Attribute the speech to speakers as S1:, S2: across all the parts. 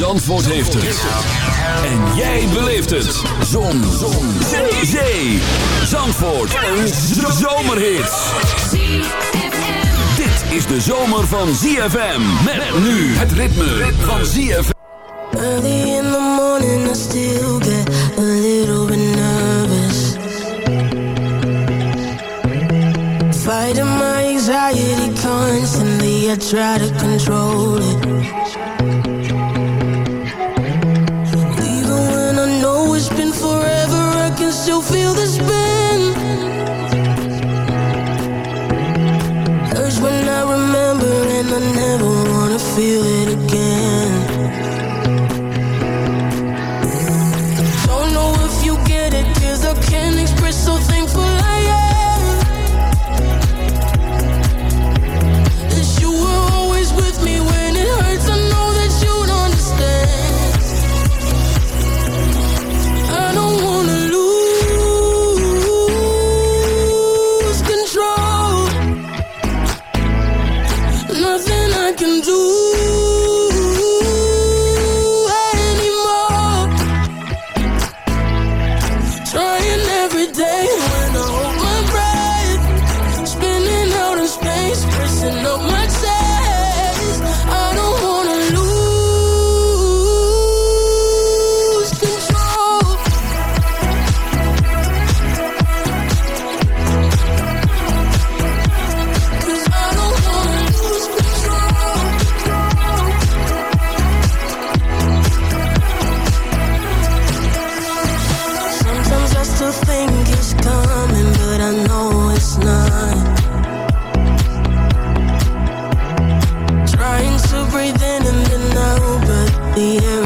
S1: Zandvoort heeft het. En jij beleeft het. Zon. Zon. Zee. Zee. Zandvoort. Een zomerhit. Dit is de zomer van ZFM. Met nu het ritme van ZFM.
S2: Early in the morning, I still get a little bit nervous. Fighting my anxiety constantly, I try to control it. the
S3: end.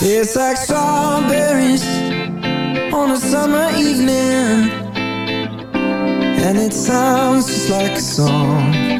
S3: Tastes like strawberries on a summer evening. And it sounds just like a song.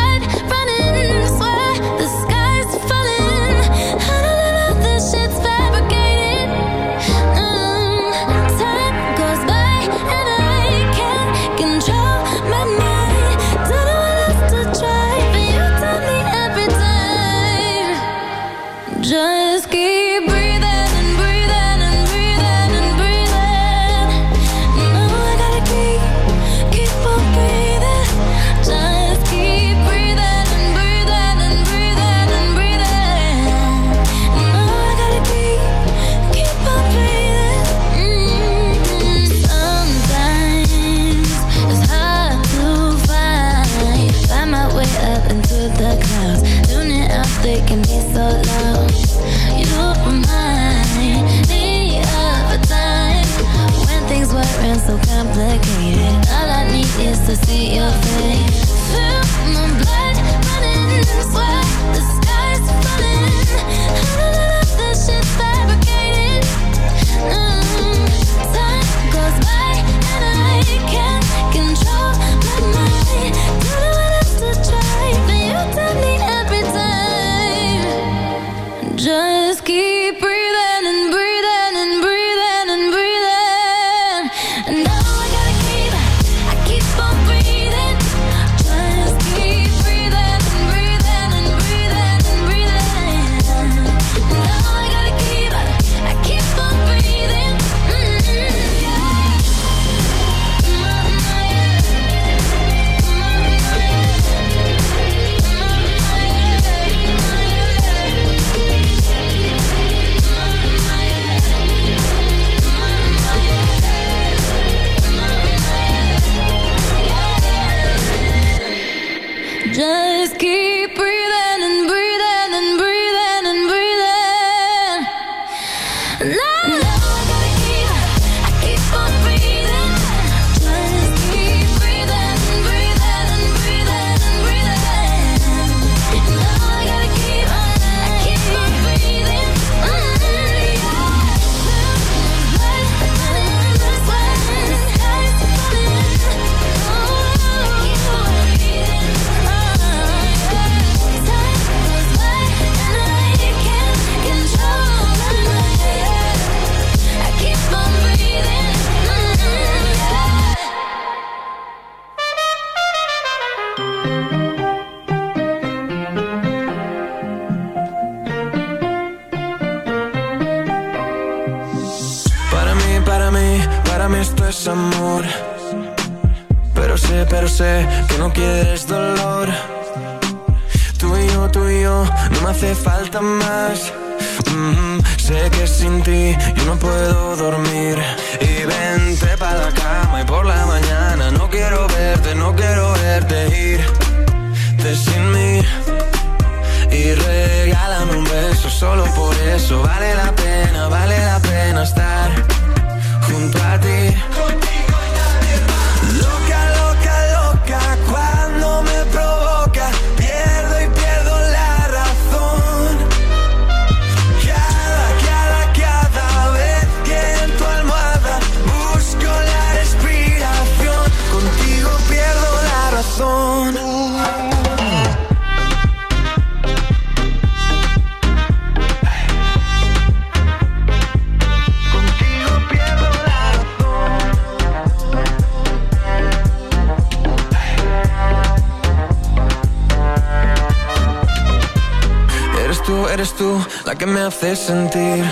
S3: hace sentir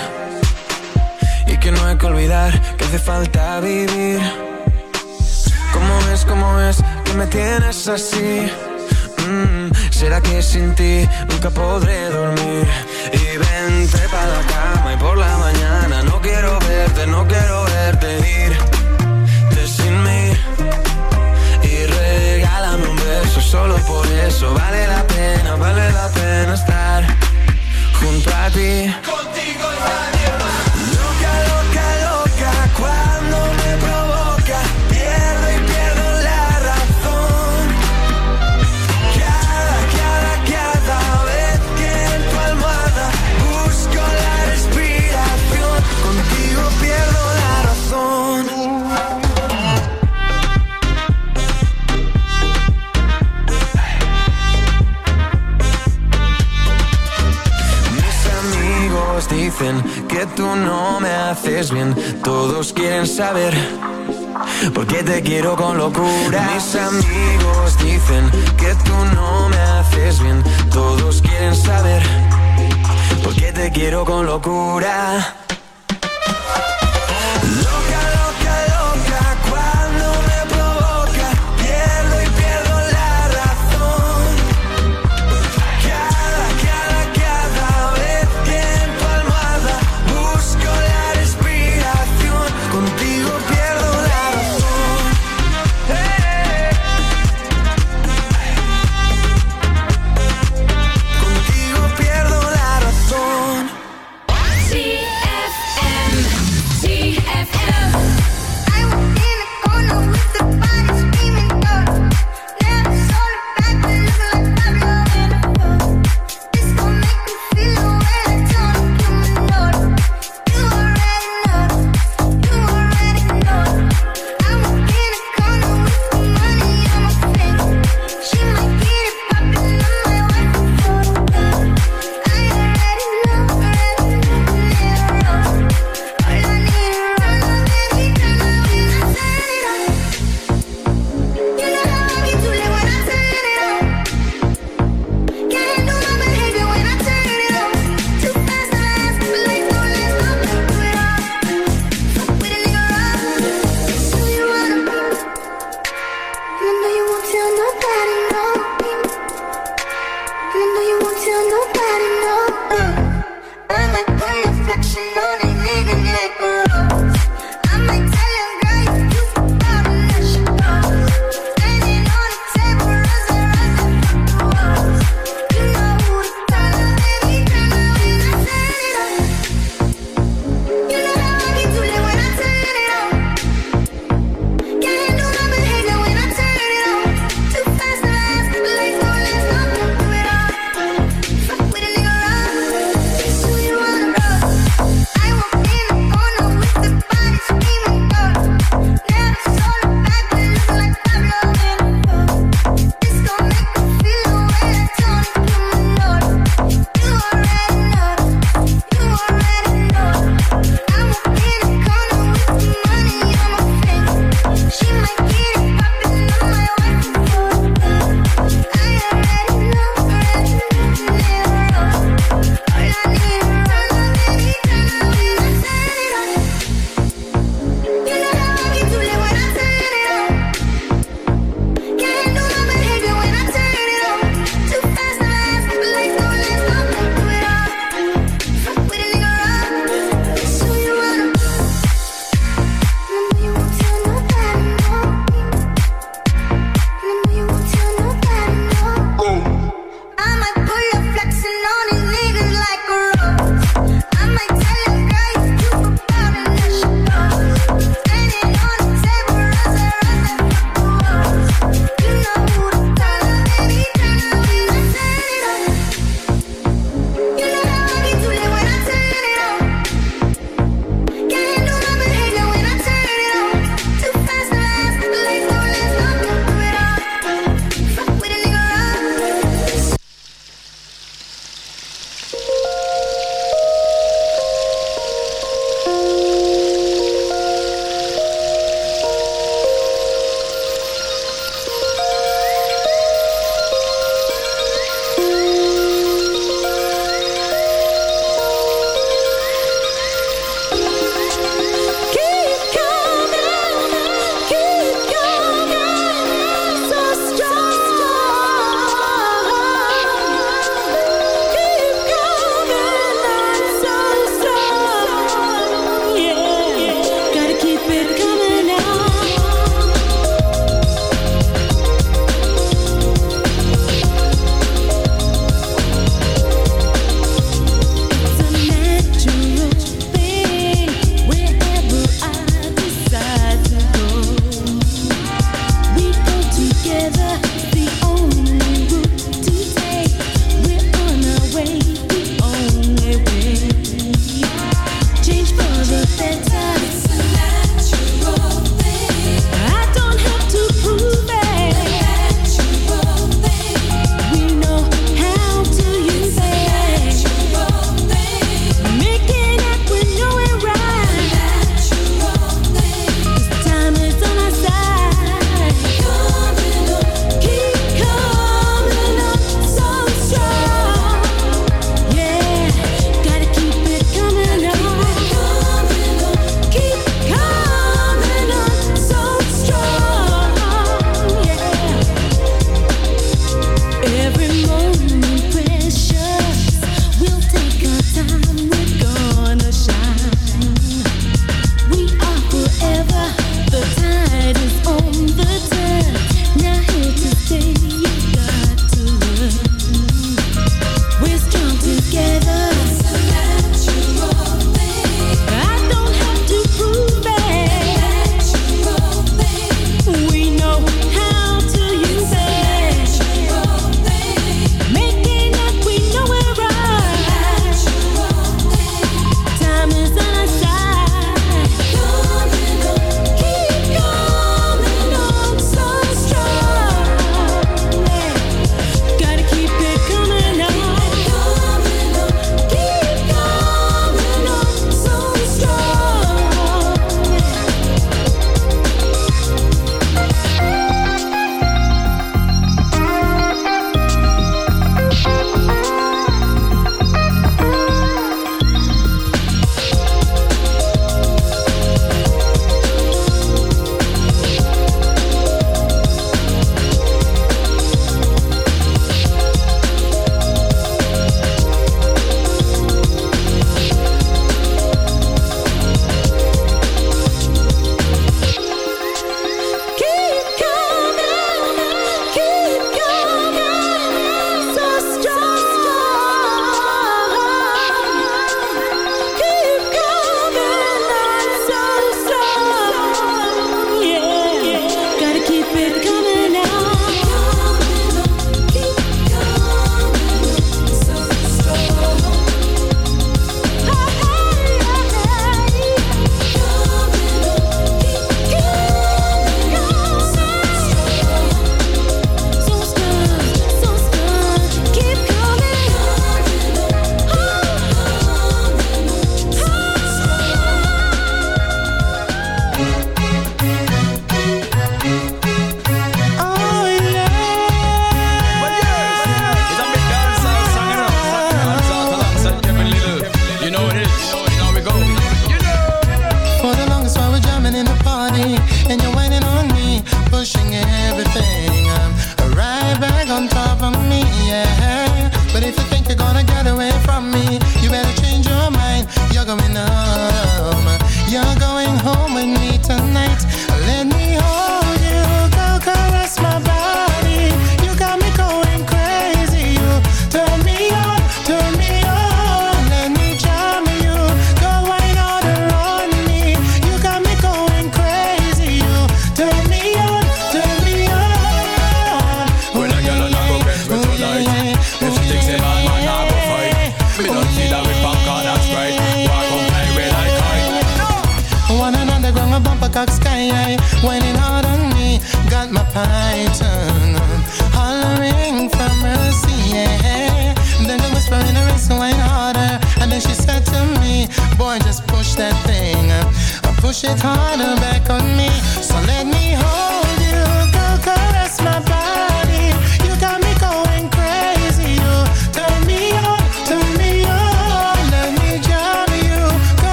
S3: y que no hay que olvidar que hace falta vivir. ¿Cómo es, cómo es que me tienes así? Mm, ¿Será que sin ti nunca podré quiero
S4: con locura.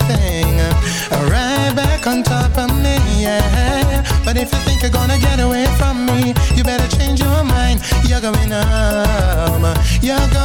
S5: everything Right back on top of me, yeah. But if you think you're gonna get away from me You better change your mind. You're going home. You're going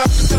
S6: up.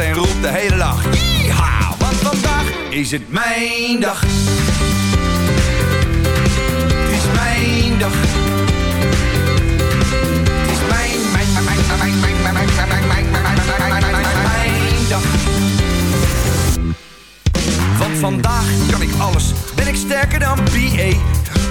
S6: En roep de hele dag. Ja, want vandaag is het mijn dag. Is mijn dag. Het is mijn, mijn, mijn, mijn, mijn, mijn, mijn, mijn, mijn, mijn, mijn, mijn, mijn dag. Want vandaag kan ik alles, ben ik sterker dan BA.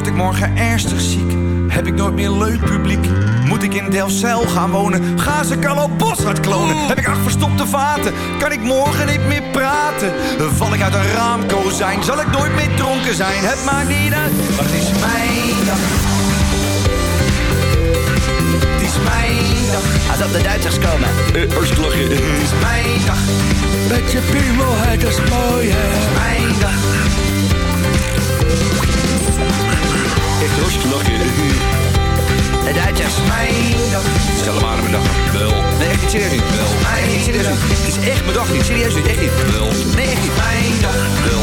S6: Word ik morgen ernstig ziek, heb ik nooit meer leuk publiek. Moet ik in Delfzijl gaan wonen, gaan ze Carlo Boshart klonen. Heb ik acht verstopte vaten, kan ik morgen niet meer praten. Val ik uit een raamkozijn, zal ik nooit meer dronken zijn. Het maakt niet uit, maar het is mijn dag. Het is mijn dag. Als op de Duitsers komen. Lachen. Het is mijn dag. Met je piemel, het is mooi, hè. Het is mijn dag. Echt hartstikke lachen. De Duitsers. Mijn dag. Stel hem aan mijn dag. Wel. Nee, echt niet serieus niet. Wel. Nee, echt serieus niet. Het is echt mijn dag niet. Serieus niet. Echt niet. Wel. Nee, echt niet. Mijn dag. Wel.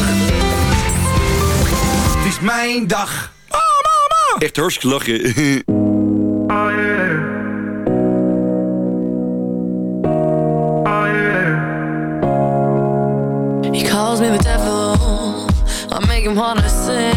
S6: Het is mijn dag. Oh, mama. Echt hartstikke lachen.
S3: Oh yeah. Oh yeah.
S7: He calls me the devil. I make him wanna sin.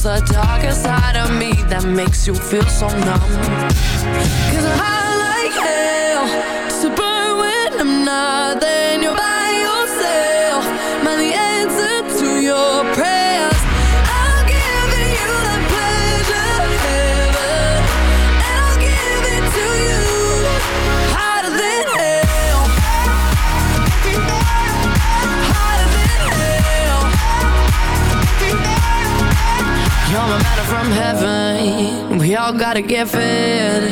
S7: There's a darker side of me that makes you feel so numb. Cause I like hell. from heaven. We all gotta get fed.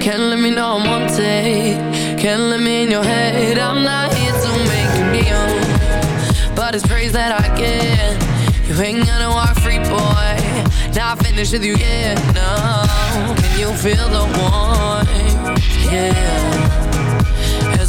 S7: Can't let me know I'm on take. Can't let me in your head. I'm not here to make you kneel, but it's praise that I get. You ain't gonna walk free, boy. Now I finished with you yeah. No, can you feel the warmth? Yeah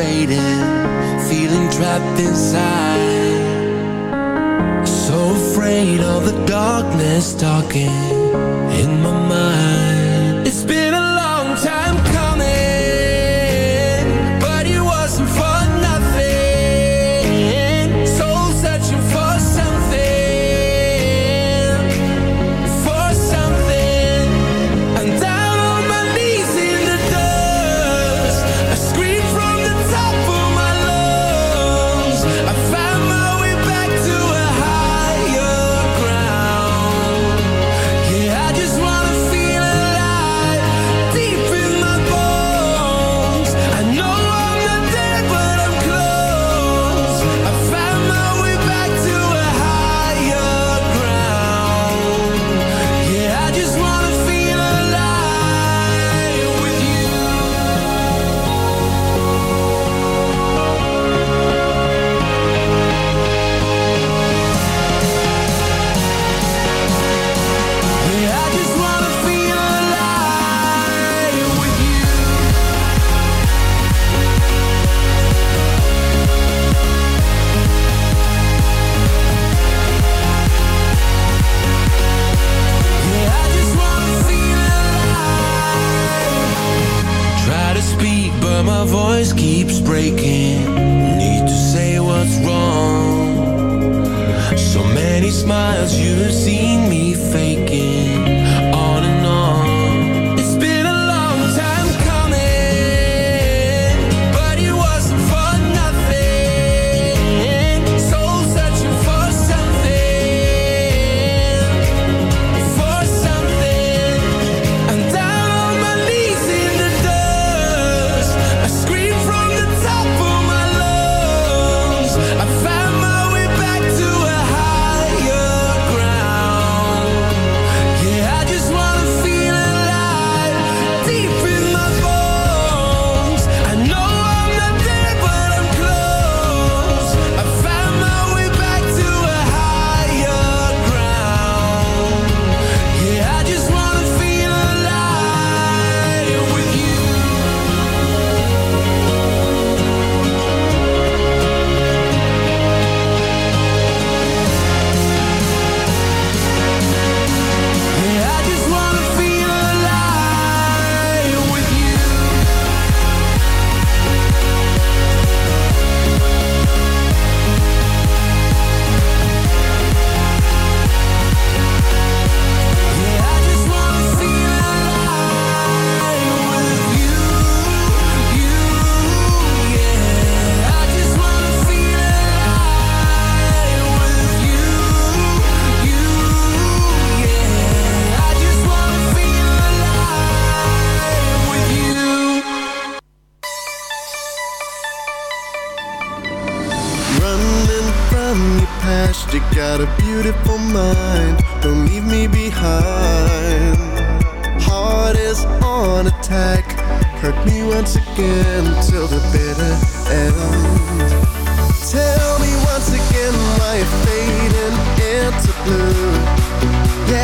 S4: fading, feeling trapped inside. So afraid of the darkness talking in my mind.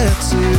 S4: Yeah,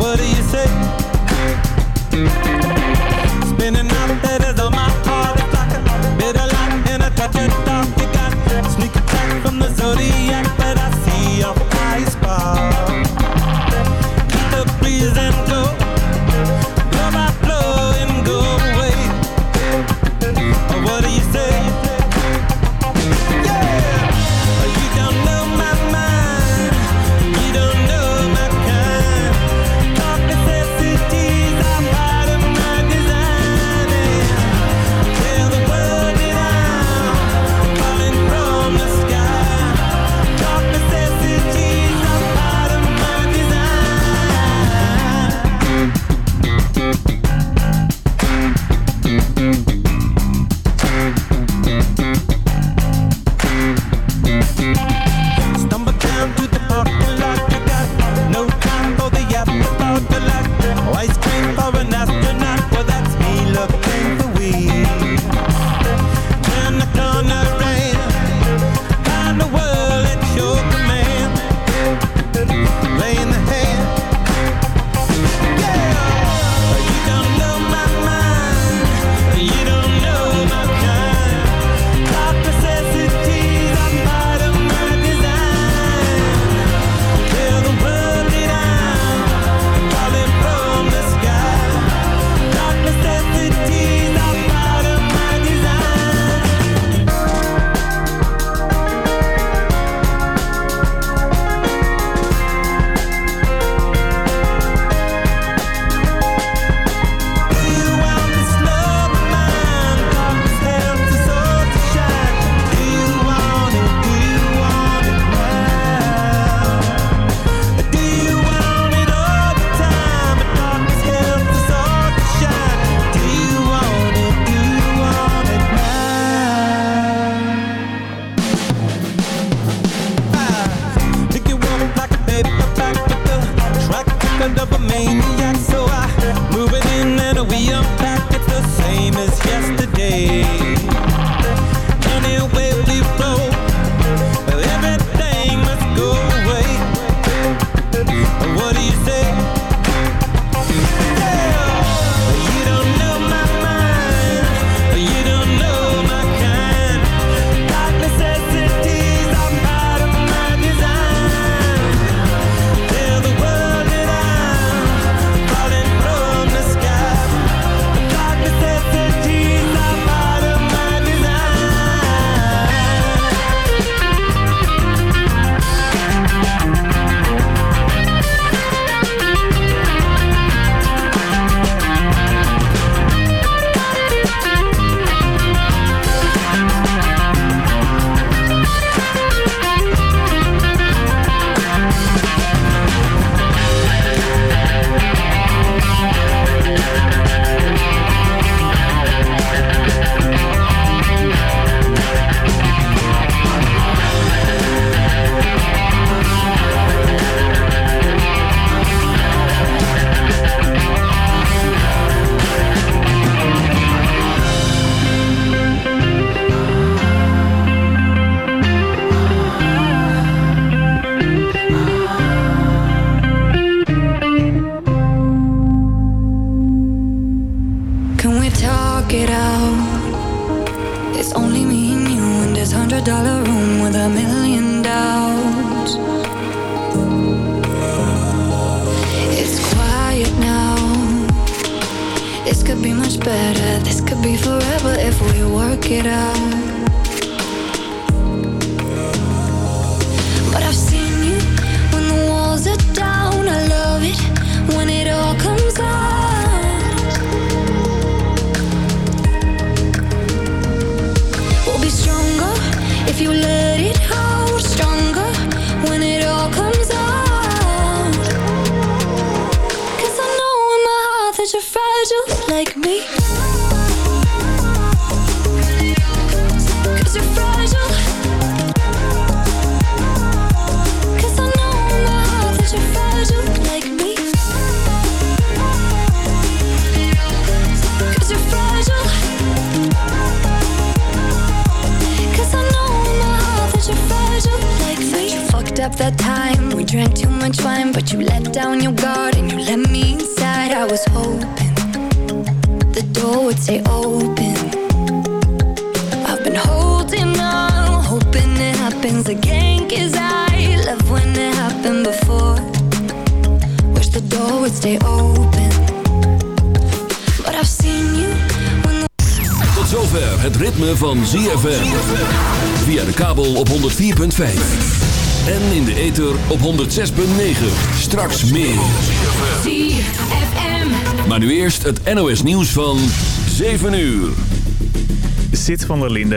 S8: What
S9: do you say?
S10: hundred dollar room with a million doubts. It's quiet now. This could be much better. This could be forever if we work it out.
S11: Up that time. We drank too much wine, but you let down your guard and you let me inside. I was hoping the door would stay open. I've been holding on, hoping it happens again. Cause I love when it happened before. Wish the door would stay open. But I've seen you
S1: Tot zover het ritme van ZFM. Via de kabel op 104.5. En in de ether op 106.9. Straks meer. Maar nu eerst het NOS nieuws van 7 uur.
S12: Zit van der Linde